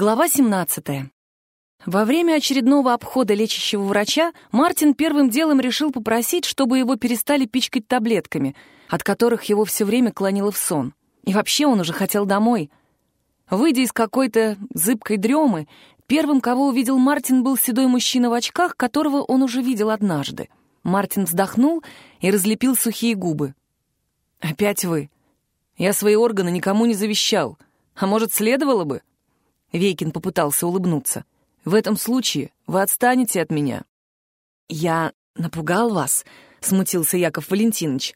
Глава 17. Во время очередного обхода лечащего врача Мартин первым делом решил попросить, чтобы его перестали пичкать таблетками, от которых его все время клонило в сон. И вообще он уже хотел домой. Выйдя из какой-то зыбкой дремы, первым, кого увидел Мартин, был седой мужчина в очках, которого он уже видел однажды. Мартин вздохнул и разлепил сухие губы. «Опять вы. Я свои органы никому не завещал. А может, следовало бы?» Вейкин попытался улыбнуться. «В этом случае вы отстанете от меня». «Я напугал вас?» — смутился Яков Валентинович.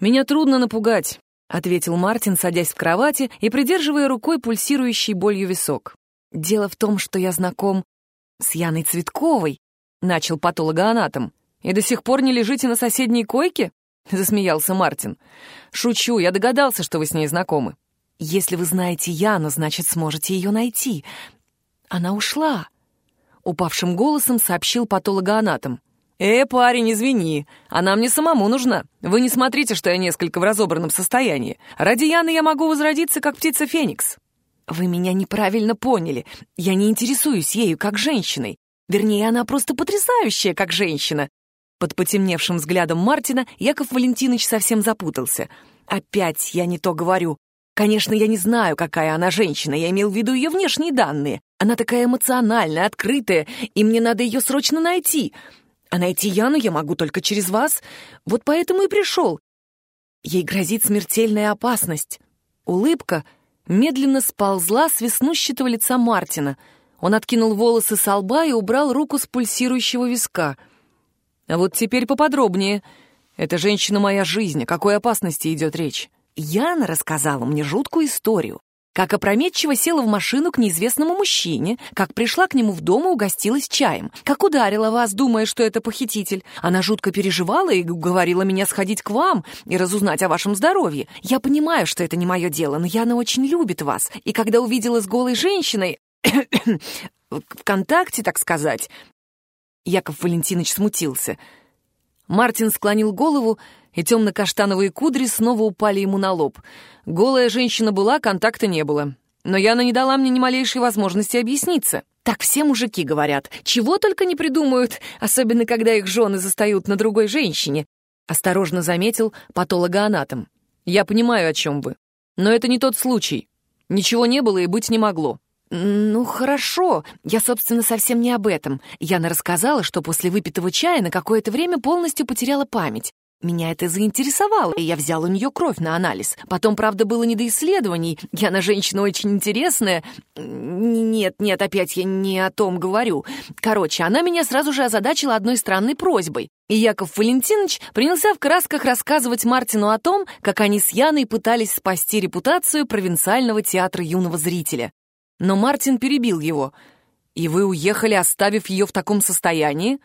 «Меня трудно напугать», — ответил Мартин, садясь в кровати и придерживая рукой пульсирующий болью висок. «Дело в том, что я знаком с Яной Цветковой», — начал патологоанатом. «И до сих пор не лежите на соседней койке?» — засмеялся Мартин. «Шучу, я догадался, что вы с ней знакомы. Если вы знаете Яну, значит, сможете ее найти. Она ушла. Упавшим голосом сообщил патологоанатом. «Э, парень, извини, она мне самому нужна. Вы не смотрите, что я несколько в разобранном состоянии. Ради Яны я могу возродиться, как птица Феникс». «Вы меня неправильно поняли. Я не интересуюсь ею как женщиной. Вернее, она просто потрясающая как женщина». Под потемневшим взглядом Мартина Яков Валентинович совсем запутался. «Опять я не то говорю. Конечно, я не знаю, какая она женщина, я имел в виду ее внешние данные. Она такая эмоциональная, открытая, и мне надо ее срочно найти. А найти Яну я могу только через вас, вот поэтому и пришел. Ей грозит смертельная опасность. Улыбка медленно сползла с веснущатого лица Мартина. Он откинул волосы со лба и убрал руку с пульсирующего виска. А вот теперь поподробнее. Эта женщина моя жизнь, о какой опасности идет речь? Яна рассказала мне жуткую историю. Как опрометчиво села в машину к неизвестному мужчине, как пришла к нему в дом и угостилась чаем, как ударила вас, думая, что это похититель. Она жутко переживала и говорила меня сходить к вам и разузнать о вашем здоровье. Я понимаю, что это не мое дело, но Яна очень любит вас. И когда увидела с голой женщиной... в контакте, так сказать... Яков Валентинович смутился. Мартин склонил голову и темно-каштановые кудри снова упали ему на лоб. Голая женщина была, контакта не было. Но Яна не дала мне ни малейшей возможности объясниться. Так все мужики говорят, чего только не придумают, особенно когда их жены застают на другой женщине. Осторожно заметил патологоанатом. Я понимаю, о чем вы. Но это не тот случай. Ничего не было и быть не могло. «Ну, хорошо. Я, собственно, совсем не об этом. Яна рассказала, что после выпитого чая на какое-то время полностью потеряла память. Меня это заинтересовало, и я взял у нее кровь на анализ. Потом, правда, было не до исследований. Я на женщина очень интересная. Нет, нет, опять я не о том говорю. Короче, она меня сразу же озадачила одной странной просьбой. И Яков Валентинович принялся в красках рассказывать Мартину о том, как они с Яной пытались спасти репутацию провинциального театра юного зрителя. Но Мартин перебил его. «И вы уехали, оставив ее в таком состоянии?»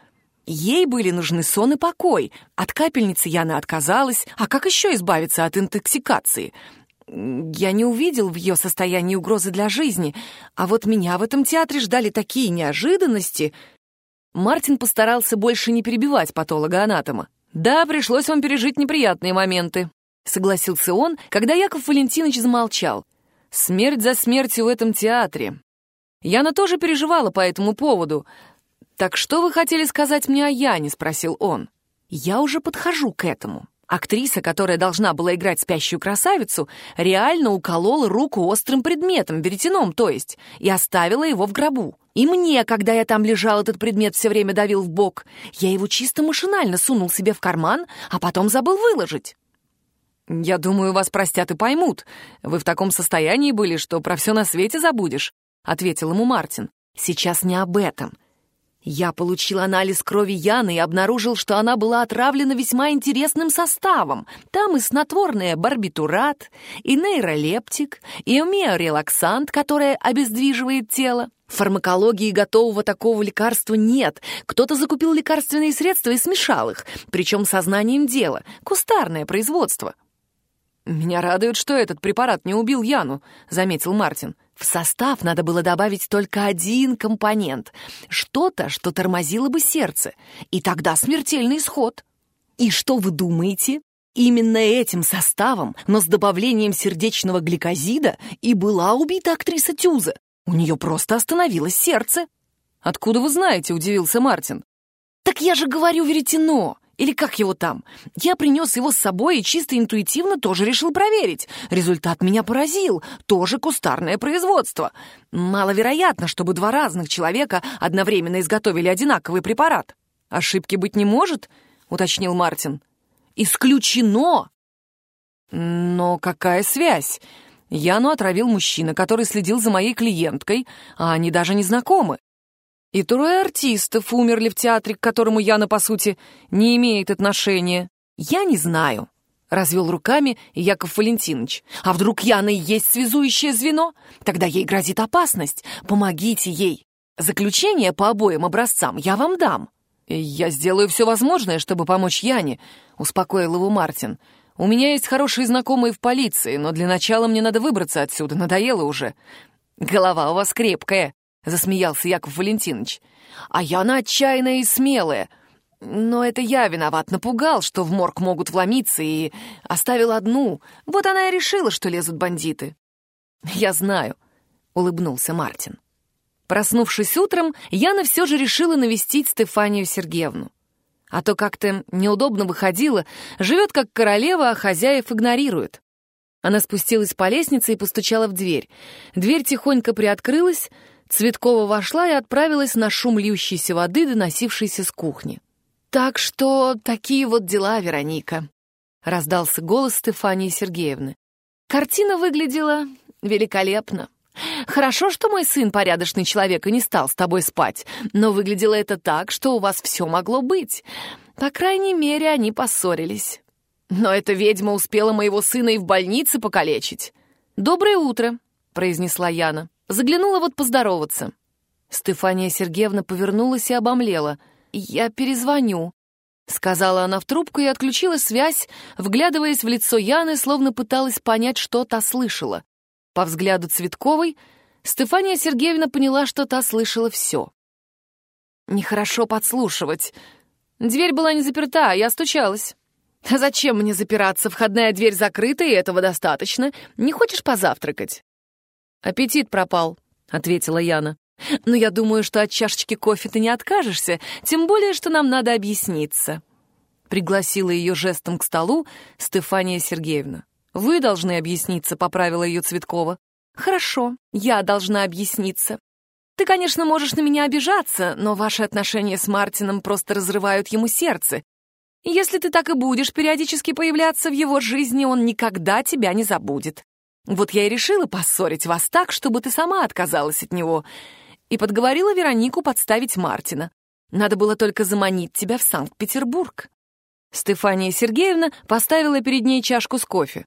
Ей были нужны сон и покой. От капельницы Яна отказалась. А как еще избавиться от интоксикации? Я не увидел в ее состоянии угрозы для жизни. А вот меня в этом театре ждали такие неожиданности. Мартин постарался больше не перебивать патолога-анатома. «Да, пришлось вам пережить неприятные моменты», — согласился он, когда Яков Валентинович замолчал. «Смерть за смертью в этом театре. Яна тоже переживала по этому поводу, «Так что вы хотели сказать мне о Яне?» — спросил он. «Я уже подхожу к этому. Актриса, которая должна была играть спящую красавицу, реально уколола руку острым предметом, веретеном, то есть, и оставила его в гробу. И мне, когда я там лежал, этот предмет все время давил в бок. Я его чисто машинально сунул себе в карман, а потом забыл выложить». «Я думаю, вас простят и поймут. Вы в таком состоянии были, что про все на свете забудешь», — ответил ему Мартин. «Сейчас не об этом. Я получил анализ крови Яны и обнаружил, что она была отравлена весьма интересным составом. Там и снотворное барбитурат, и нейролептик, и умеорелаксант, которое обездвиживает тело. Фармакологии готового такого лекарства нет. Кто-то закупил лекарственные средства и смешал их, причем сознанием дела. Кустарное производство. «Меня радует, что этот препарат не убил Яну», — заметил Мартин. В состав надо было добавить только один компонент. Что-то, что тормозило бы сердце. И тогда смертельный исход. И что вы думаете? Именно этим составом, но с добавлением сердечного гликозида, и была убита актриса Тюза. У нее просто остановилось сердце. «Откуда вы знаете?» — удивился Мартин. «Так я же говорю веретено! Или как его там? Я принес его с собой и чисто интуитивно тоже решил проверить. Результат меня поразил. Тоже кустарное производство. Маловероятно, чтобы два разных человека одновременно изготовили одинаковый препарат. Ошибки быть не может?» — уточнил Мартин. «Исключено!» «Но какая связь? Яну отравил мужчина, который следил за моей клиенткой, а они даже не знакомы. И трое артистов умерли в театре, к которому Яна, по сути, не имеет отношения. Я не знаю. Развел руками Яков Валентинович. А вдруг Яна и есть связующее звено? Тогда ей грозит опасность. Помогите ей. Заключение по обоим образцам я вам дам. «Я сделаю все возможное, чтобы помочь Яне», — успокоил его Мартин. «У меня есть хорошие знакомые в полиции, но для начала мне надо выбраться отсюда, надоело уже». «Голова у вас крепкая», — засмеялся Яков Валентинович. «А Яна отчаянная и смелая. Но это я виноват, напугал, что в морг могут вломиться, и оставил одну. Вот она и решила, что лезут бандиты». «Я знаю», — улыбнулся Мартин. Проснувшись утром, Яна все же решила навестить Стефанию Сергеевну. А то как-то неудобно выходила, живет как королева, а хозяев игнорирует. Она спустилась по лестнице и постучала в дверь. Дверь тихонько приоткрылась, Цветкова вошла и отправилась на шум льющейся воды, доносившейся с кухни. «Так что такие вот дела, Вероника», — раздался голос Стефании Сергеевны. Картина выглядела великолепно. Хорошо, что мой сын порядочный человек и не стал с тобой спать, но выглядело это так, что у вас все могло быть. По крайней мере, они поссорились. Но эта ведьма успела моего сына и в больнице покалечить. «Доброе утро», — произнесла Яна. Заглянула вот поздороваться. Стефания Сергеевна повернулась и обомлела. «Я перезвоню», — сказала она в трубку и отключила связь, вглядываясь в лицо Яны, словно пыталась понять, что та слышала. По взгляду Цветковой Стефания Сергеевна поняла, что та слышала все. Нехорошо подслушивать. Дверь была не заперта, а я стучалась. «Зачем мне запираться? Входная дверь закрыта, и этого достаточно. Не хочешь позавтракать?» «Аппетит пропал», — ответила Яна. «Но я думаю, что от чашечки кофе ты не откажешься, тем более, что нам надо объясниться». Пригласила ее жестом к столу Стефания Сергеевна. «Вы должны объясниться», — поправила ее Цветкова. «Хорошо, я должна объясниться. Ты, конечно, можешь на меня обижаться, но ваши отношения с Мартином просто разрывают ему сердце. Если ты так и будешь периодически появляться в его жизни, он никогда тебя не забудет. Вот я и решила поссорить вас так, чтобы ты сама отказалась от него. И подговорила Веронику подставить Мартина. Надо было только заманить тебя в Санкт-Петербург». Стефания Сергеевна поставила перед ней чашку с кофе.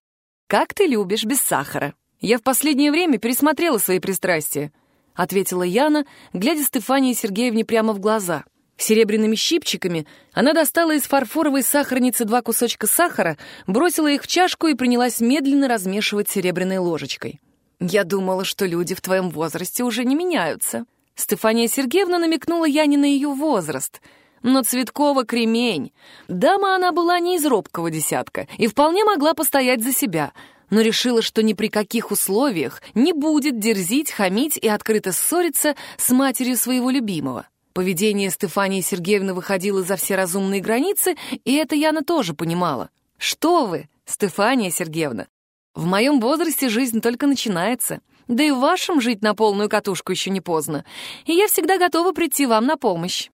«Как ты любишь, без сахара. Я в последнее время пересмотрела свои пристрастия», — ответила Яна, глядя Стефании Сергеевне прямо в глаза. Серебряными щипчиками она достала из фарфоровой сахарницы два кусочка сахара, бросила их в чашку и принялась медленно размешивать серебряной ложечкой. «Я думала, что люди в твоем возрасте уже не меняются». Стефания Сергеевна намекнула Яне на ее возраст — но Цветкова кремень. Дама она была не из робкого десятка и вполне могла постоять за себя, но решила, что ни при каких условиях не будет дерзить, хамить и открыто ссориться с матерью своего любимого. Поведение Стефании Сергеевны выходило за все разумные границы, и это Яна тоже понимала. «Что вы, Стефания Сергеевна? В моем возрасте жизнь только начинается. Да и в вашем жить на полную катушку еще не поздно. И я всегда готова прийти вам на помощь.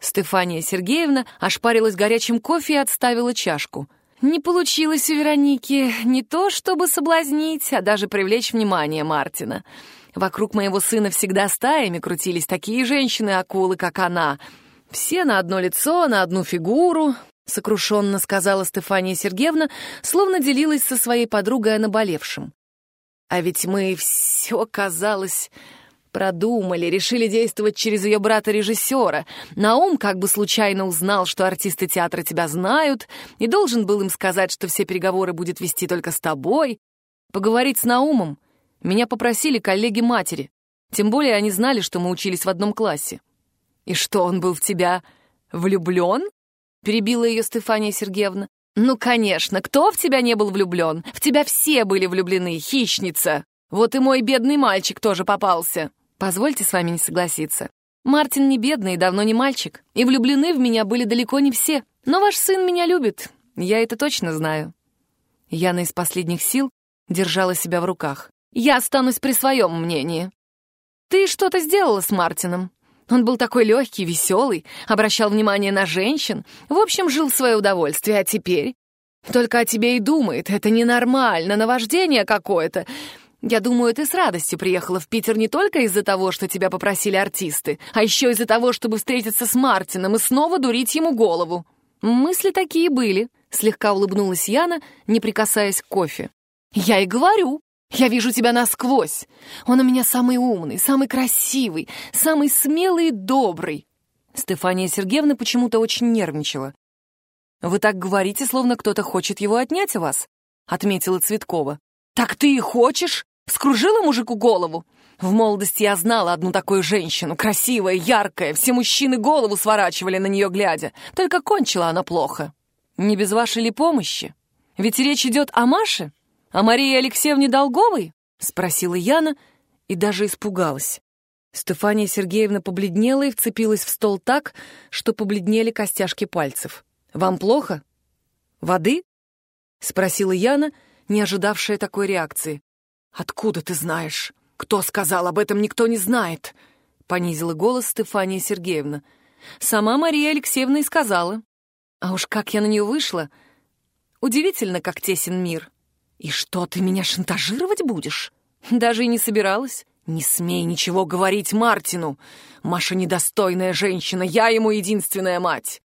Стефания Сергеевна ошпарилась горячим кофе и отставила чашку. Не получилось у Вероники не то, чтобы соблазнить, а даже привлечь внимание Мартина. Вокруг моего сына всегда стаями крутились такие женщины-акулы, как она. Все на одно лицо, на одну фигуру, — сокрушенно сказала Стефания Сергеевна, словно делилась со своей подругой о наболевшем. А ведь мы все, казалось, Продумали, решили действовать через ее брата-режиссера. Наум как бы случайно узнал, что артисты театра тебя знают, и должен был им сказать, что все переговоры будет вести только с тобой. Поговорить с Наумом меня попросили коллеги матери. Тем более они знали, что мы учились в одном классе. «И что, он был в тебя влюблен?» — перебила ее Стефания Сергеевна. «Ну, конечно, кто в тебя не был влюблен? В тебя все были влюблены, хищница!» Вот и мой бедный мальчик тоже попался. Позвольте с вами не согласиться. Мартин не бедный и давно не мальчик, и влюблены в меня были далеко не все. Но ваш сын меня любит, я это точно знаю». Яна из последних сил держала себя в руках. «Я останусь при своем мнении. Ты что-то сделала с Мартином. Он был такой легкий, веселый, обращал внимание на женщин, в общем, жил в свое удовольствие, а теперь... Только о тебе и думает, это ненормально, наваждение какое-то. Я думаю, ты с радостью приехала в Питер не только из-за того, что тебя попросили артисты, а еще из-за того, чтобы встретиться с Мартином и снова дурить ему голову. Мысли такие были, слегка улыбнулась Яна, не прикасаясь к кофе. Я и говорю, я вижу тебя насквозь. Он у меня самый умный, самый красивый, самый смелый и добрый. Стефания Сергеевна почему-то очень нервничала. «Вы так говорите, словно кто-то хочет его отнять у вас», — отметила Цветкова. «Так ты и хочешь? Скружила мужику голову? В молодости я знала одну такую женщину, красивая, яркая, все мужчины голову сворачивали на нее глядя, только кончила она плохо. Не без вашей ли помощи? Ведь речь идет о Маше, о Марии Алексеевне Долговой?» — спросила Яна и даже испугалась. Стефания Сергеевна побледнела и вцепилась в стол так, что побледнели костяшки пальцев. «Вам плохо? Воды?» — спросила Яна, не ожидавшая такой реакции. «Откуда ты знаешь? Кто сказал об этом, никто не знает!» — понизила голос Стефания Сергеевна. «Сама Мария Алексеевна и сказала. А уж как я на нее вышла! Удивительно, как тесен мир. И что, ты меня шантажировать будешь? Даже и не собиралась. Не смей ничего говорить Мартину. Маша недостойная женщина, я ему единственная мать.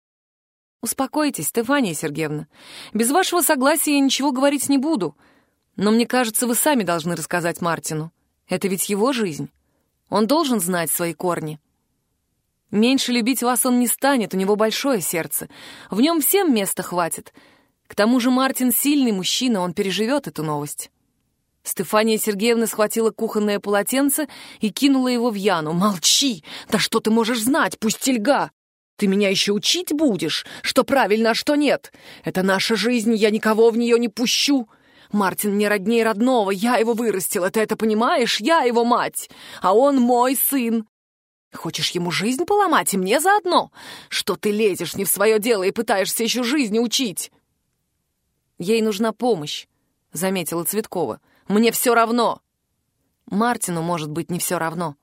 «Успокойтесь, Стефания Сергеевна. Без вашего согласия я ничего говорить не буду. Но мне кажется, вы сами должны рассказать Мартину. Это ведь его жизнь. Он должен знать свои корни. Меньше любить вас он не станет, у него большое сердце. В нем всем места хватит. К тому же Мартин сильный мужчина, он переживет эту новость». Стефания Сергеевна схватила кухонное полотенце и кинула его в Яну. «Молчи! Да что ты можешь знать? Пусть льга!» Ты меня еще учить будешь, что правильно, а что нет. Это наша жизнь, я никого в нее не пущу. Мартин мне роднее родного, я его вырастила, ты это понимаешь? Я его мать, а он мой сын. Хочешь ему жизнь поломать и мне заодно? Что ты лезешь не в свое дело и пытаешься еще жизни учить? Ей нужна помощь, заметила Цветкова. Мне все равно. Мартину, может быть, не все равно.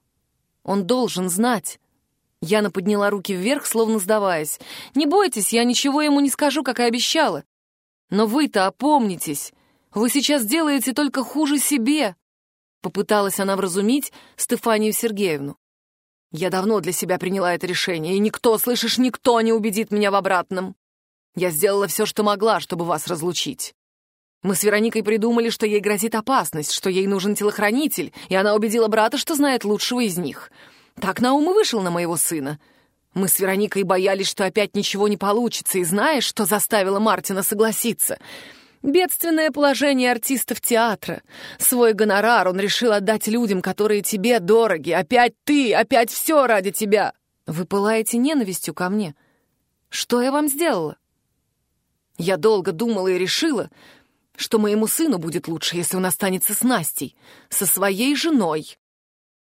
Он должен знать. Яна подняла руки вверх, словно сдаваясь. «Не бойтесь, я ничего ему не скажу, как и обещала. Но вы-то опомнитесь. Вы сейчас делаете только хуже себе!» Попыталась она вразумить Стефанию Сергеевну. «Я давно для себя приняла это решение, и никто, слышишь, никто не убедит меня в обратном. Я сделала все, что могла, чтобы вас разлучить. Мы с Вероникой придумали, что ей грозит опасность, что ей нужен телохранитель, и она убедила брата, что знает лучшего из них. Так Наум и вышел на моего сына. Мы с Вероникой боялись, что опять ничего не получится, и знаешь, что заставило Мартина согласиться? Бедственное положение артистов театра. Свой гонорар он решил отдать людям, которые тебе дороги. Опять ты, опять все ради тебя. Вы пылаете ненавистью ко мне. Что я вам сделала? Я долго думала и решила, что моему сыну будет лучше, если он останется с Настей, со своей женой.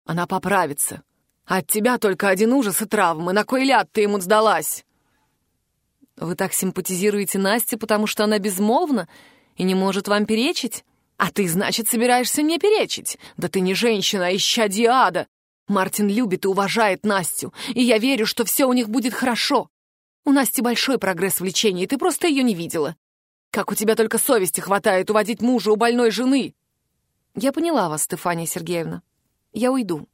Она поправится, от тебя только один ужас и травмы. На кой ляд ты ему сдалась?» «Вы так симпатизируете Насте, потому что она безмолвна и не может вам перечить? А ты, значит, собираешься мне перечить? Да ты не женщина, а исчадье ада! Мартин любит и уважает Настю, и я верю, что все у них будет хорошо. У Насти большой прогресс в лечении, ты просто ее не видела. Как у тебя только совести хватает уводить мужа у больной жены!» «Я поняла вас, Стефания Сергеевна. Я уйду».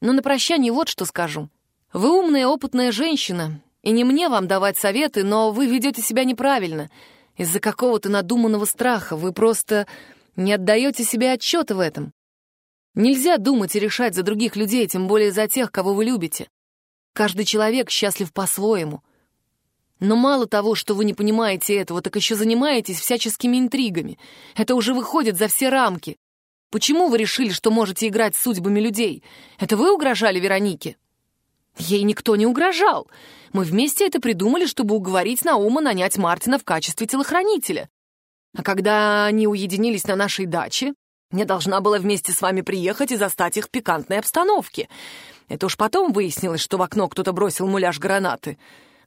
Но на прощание вот что скажу. Вы умная, опытная женщина, и не мне вам давать советы, но вы ведете себя неправильно. Из-за какого-то надуманного страха вы просто не отдаете себе отчета в этом. Нельзя думать и решать за других людей, тем более за тех, кого вы любите. Каждый человек счастлив по-своему. Но мало того, что вы не понимаете этого, так еще занимаетесь всяческими интригами. Это уже выходит за все рамки. Почему вы решили, что можете играть с судьбами людей? Это вы угрожали Веронике?» Ей никто не угрожал. Мы вместе это придумали, чтобы уговорить Наума нанять Мартина в качестве телохранителя. А когда они уединились на нашей даче, Я должна была вместе с вами приехать и застать их в пикантной обстановке. Это уж потом выяснилось, что в окно кто-то бросил муляж гранаты.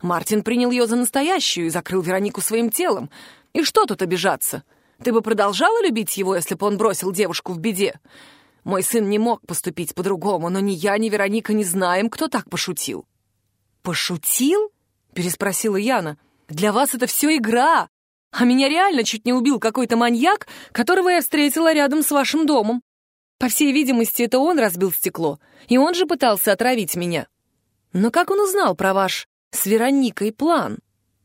Мартин принял ее за настоящую и закрыл Веронику своим телом. И что тут обижаться? Ты бы продолжала любить его, если бы он бросил девушку в беде? Мой сын не мог поступить по-другому, но ни я, ни Вероника не знаем, кто так пошутил». «Пошутил?» — переспросила Яна. «Для вас это все игра, а меня реально чуть не убил какой-то маньяк, которого я встретила рядом с вашим домом. По всей видимости, это он разбил стекло, и он же пытался отравить меня. Но как он узнал про ваш с Вероникой план?»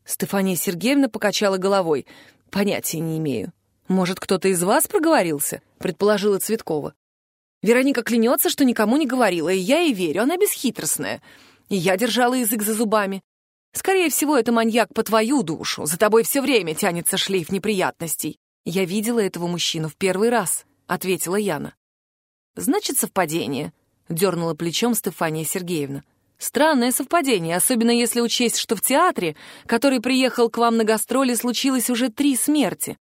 Стефания Сергеевна покачала головой. «Понятия не имею. Может, кто-то из вас проговорился?» — предположила Цветкова. Вероника клянется, что никому не говорила, и я ей верю, она бесхитростная. И я держала язык за зубами. Скорее всего, это маньяк по твою душу. За тобой все время тянется шлейф неприятностей. Я видела этого мужчину в первый раз, — ответила Яна. Значит, совпадение, — дернула плечом Стефания Сергеевна. Странное совпадение, особенно если учесть, что в театре, который приехал к вам на гастроли, случилось уже три смерти.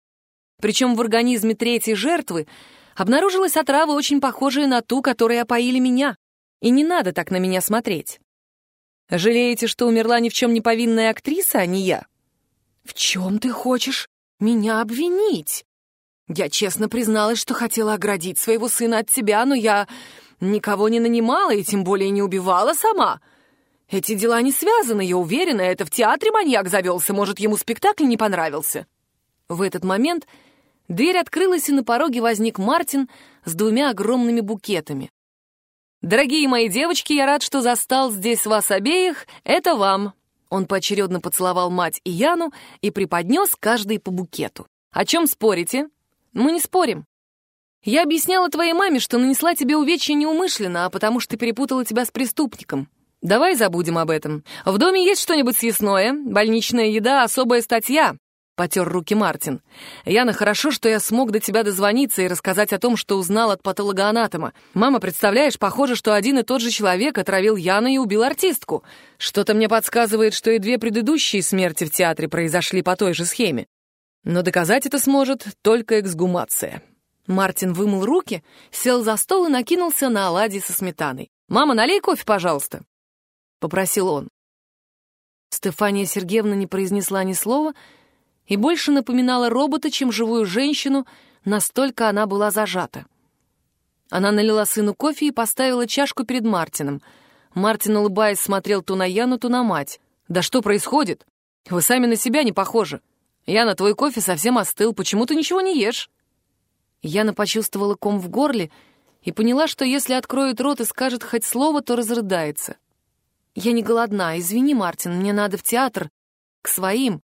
Причем в организме третьей жертвы обнаружилась отрава, очень похожая на ту, которой опоили меня. И не надо так на меня смотреть. Жалеете, что умерла ни в чем не повинная актриса, а не я? В чем ты хочешь меня обвинить? Я честно призналась, что хотела оградить своего сына от тебя, но я никого не нанимала и тем более не убивала сама. Эти дела не связаны, я уверена, это в театре маньяк завелся, может, ему спектакль не понравился. В этот момент Дверь открылась, и на пороге возник Мартин с двумя огромными букетами. «Дорогие мои девочки, я рад, что застал здесь вас обеих. Это вам». Он поочередно поцеловал мать и Яну и преподнес каждой по букету. «О чем спорите?» «Мы не спорим. Я объясняла твоей маме, что нанесла тебе увечья неумышленно, а потому что перепутала тебя с преступником. Давай забудем об этом. В доме есть что-нибудь съестное? Больничная еда — особая статья потер руки Мартин. «Яна, хорошо, что я смог до тебя дозвониться и рассказать о том, что узнал от патологоанатома. Мама, представляешь, похоже, что один и тот же человек отравил Яну и убил артистку. Что-то мне подсказывает, что и две предыдущие смерти в театре произошли по той же схеме. Но доказать это сможет только эксгумация». Мартин вымыл руки, сел за стол и накинулся на оладьи со сметаной. «Мама, налей кофе, пожалуйста», — попросил он. Стефания Сергеевна не произнесла ни слова, — и больше напоминала робота, чем живую женщину, настолько она была зажата. Она налила сыну кофе и поставила чашку перед Мартином. Мартин, улыбаясь, смотрел то на Яну, то на мать. «Да что происходит? Вы сами на себя не похожи. Яна, твой кофе совсем остыл, почему ты ничего не ешь?» Яна почувствовала ком в горле и поняла, что если откроет рот и скажет хоть слово, то разрыдается. «Я не голодна, извини, Мартин, мне надо в театр, к своим.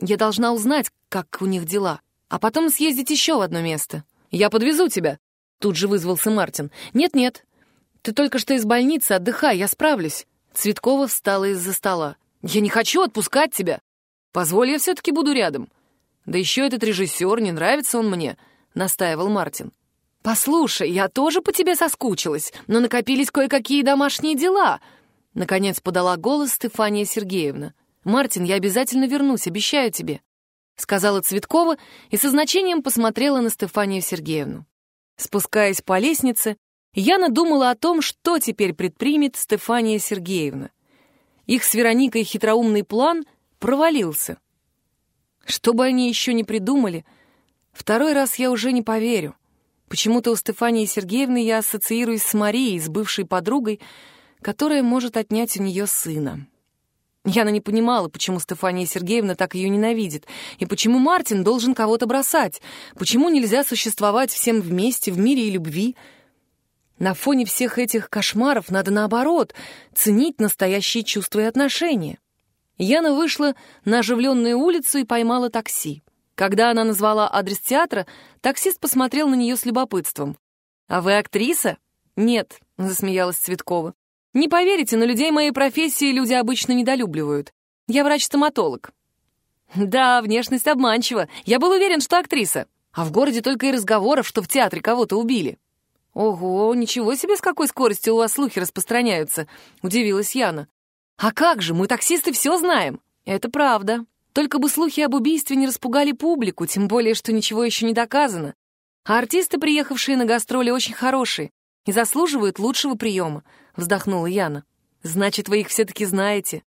Я должна узнать, как у них дела, а потом съездить еще в одно место. Я подвезу тебя», — тут же вызвался Мартин. «Нет-нет, ты только что из больницы, отдыхай, я справлюсь». Цветкова встала из-за стола. «Я не хочу отпускать тебя. Позволь, я все-таки буду рядом. Да еще этот режиссер, не нравится он мне», — настаивал Мартин. «Послушай, я тоже по тебе соскучилась, но накопились кое-какие домашние дела», — наконец подала голос Стефания Сергеевна. «Мартин, я обязательно вернусь, обещаю тебе», — сказала Цветкова и со значением посмотрела на Стефанию Сергеевну. Спускаясь по лестнице, Яна думала о том, что теперь предпримет Стефания Сергеевна. Их с Вероникой хитроумный план провалился. Что бы они еще не придумали, второй раз я уже не поверю. Почему-то у Стефании Сергеевны я ассоциируюсь с Марией, с бывшей подругой, которая может отнять у нее сына. Яна не понимала, почему Стефания Сергеевна так ее ненавидит, и почему Мартин должен кого-то бросать, почему нельзя существовать всем вместе в мире и любви. На фоне всех этих кошмаров надо, наоборот, ценить настоящие чувства и отношения. Яна вышла на оживленную улицу и поймала такси. Когда она назвала адрес театра, таксист посмотрел на нее с любопытством. «А вы актриса?» «Нет», — засмеялась Цветкова. Не поверите, но людей моей профессии люди обычно недолюбливают. Я врач-стоматолог. Да, внешность обманчива. Я был уверен, что актриса. А в городе только и разговоров, что в театре кого-то убили. Ого, ничего себе, с какой скоростью у вас слухи распространяются, удивилась Яна. А как же, мы таксисты все знаем. Это правда. Только бы слухи об убийстве не распугали публику, тем более, что ничего еще не доказано. А артисты, приехавшие на гастроли, очень хорошие и заслуживают лучшего приема», — вздохнула Яна. «Значит, вы их все-таки знаете.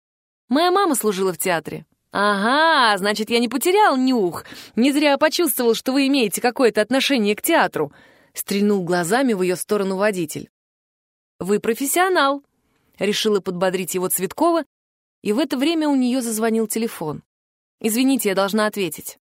Моя мама служила в театре». «Ага, значит, я не потерял нюх. Не зря почувствовал, что вы имеете какое-то отношение к театру», — стрельнул глазами в ее сторону водитель. «Вы профессионал», — решила подбодрить его Цветкова, и в это время у нее зазвонил телефон. «Извините, я должна ответить».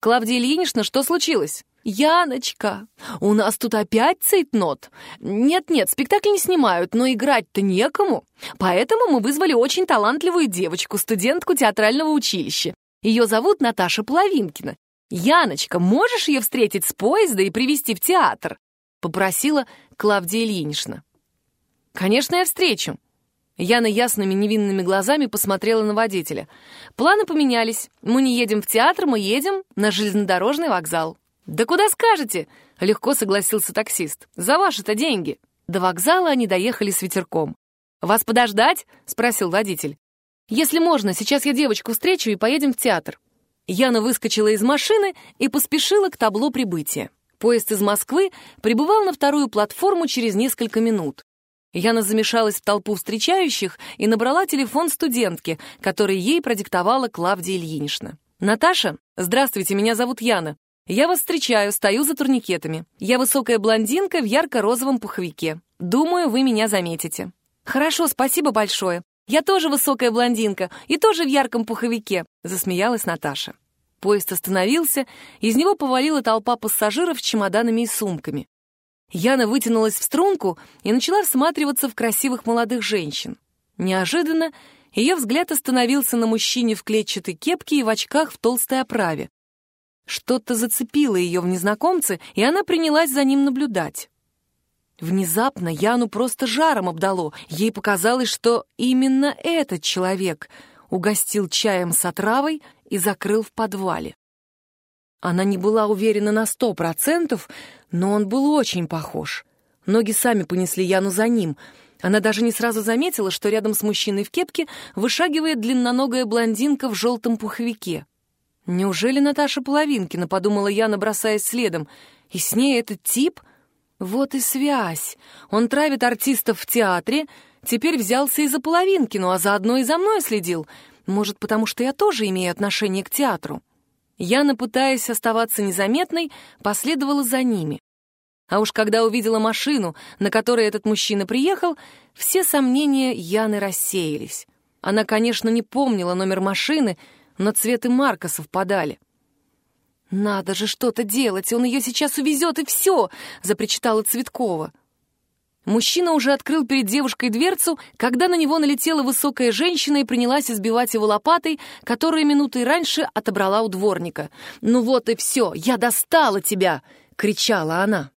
«Клавдия Ильинична, что случилось?» «Яночка, у нас тут опять цейтнот. Нет-нет, спектакль не снимают, но играть-то некому. Поэтому мы вызвали очень талантливую девочку, студентку театрального училища. Ее зовут Наташа Половинкина. Яночка, можешь ее встретить с поезда и привести в театр?» — попросила Клавдия Ильинична. «Конечно, я встречу». Яна ясными невинными глазами посмотрела на водителя. «Планы поменялись. Мы не едем в театр, мы едем на железнодорожный вокзал». «Да куда скажете?» — легко согласился таксист. «За ваши-то деньги». До вокзала они доехали с ветерком. «Вас подождать?» — спросил водитель. «Если можно, сейчас я девочку встречу и поедем в театр». Яна выскочила из машины и поспешила к табло прибытия. Поезд из Москвы прибывал на вторую платформу через несколько минут. Яна замешалась в толпу встречающих и набрала телефон студентки, который ей продиктовала Клавдия Ильинична. «Наташа, здравствуйте, меня зовут Яна. Я вас встречаю, стою за турникетами. Я высокая блондинка в ярко-розовом пуховике. Думаю, вы меня заметите. Хорошо, спасибо большое. Я тоже высокая блондинка и тоже в ярком пуховике, засмеялась Наташа. Поезд остановился, из него повалила толпа пассажиров с чемоданами и сумками. Яна вытянулась в струнку и начала всматриваться в красивых молодых женщин. Неожиданно ее взгляд остановился на мужчине в клетчатой кепке и в очках в толстой оправе. Что-то зацепило ее в незнакомце, и она принялась за ним наблюдать. Внезапно Яну просто жаром обдало. Ей показалось, что именно этот человек угостил чаем с отравой и закрыл в подвале. Она не была уверена на сто процентов, но он был очень похож. Ноги сами понесли Яну за ним. Она даже не сразу заметила, что рядом с мужчиной в кепке вышагивает длинноногая блондинка в желтом пуховике. «Неужели Наташа Половинкина?» — подумала Яна, бросаясь следом. «И с ней этот тип? Вот и связь. Он травит артистов в театре, теперь взялся и за Половинкину, а заодно и за мной следил. Может, потому что я тоже имею отношение к театру?» Яна, пытаясь оставаться незаметной, последовала за ними. А уж когда увидела машину, на которой этот мужчина приехал, все сомнения Яны рассеялись. Она, конечно, не помнила номер машины, но цветы Марка совпадали. «Надо же что-то делать, он ее сейчас увезет, и все!» — запричитала Цветкова. Мужчина уже открыл перед девушкой дверцу, когда на него налетела высокая женщина и принялась избивать его лопатой, которую минутой раньше отобрала у дворника. «Ну вот и все, я достала тебя!» — кричала она.